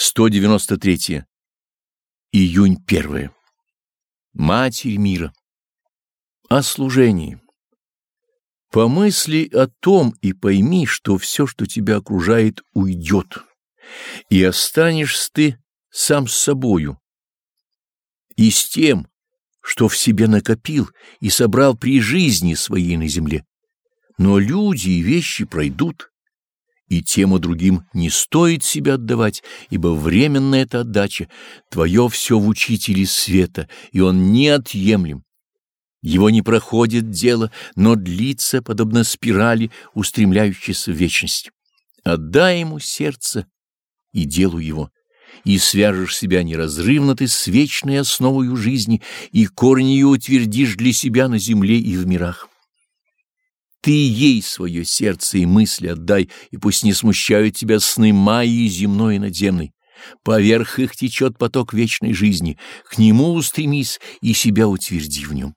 193. Июнь 1. Матерь мира. О служении. Помысли о том и пойми, что все, что тебя окружает, уйдет, и останешься ты сам с собою и с тем, что в себе накопил и собрал при жизни своей на земле. Но люди и вещи пройдут, и тем и другим не стоит себя отдавать, ибо временная эта отдача, твое все в учителе света, и он неотъемлем. Его не проходит дело, но длится, подобно спирали, устремляющейся в вечность. Отдай ему сердце и делу его, и свяжешь себя неразрывно ты с вечной основою жизни, и корни ее утвердишь для себя на земле и в мирах. Ты ей свое сердце и мысли отдай, и пусть не смущают тебя сны Майи земной и надземной. Поверх их течет поток вечной жизни, к нему устремись и себя утверди в нем.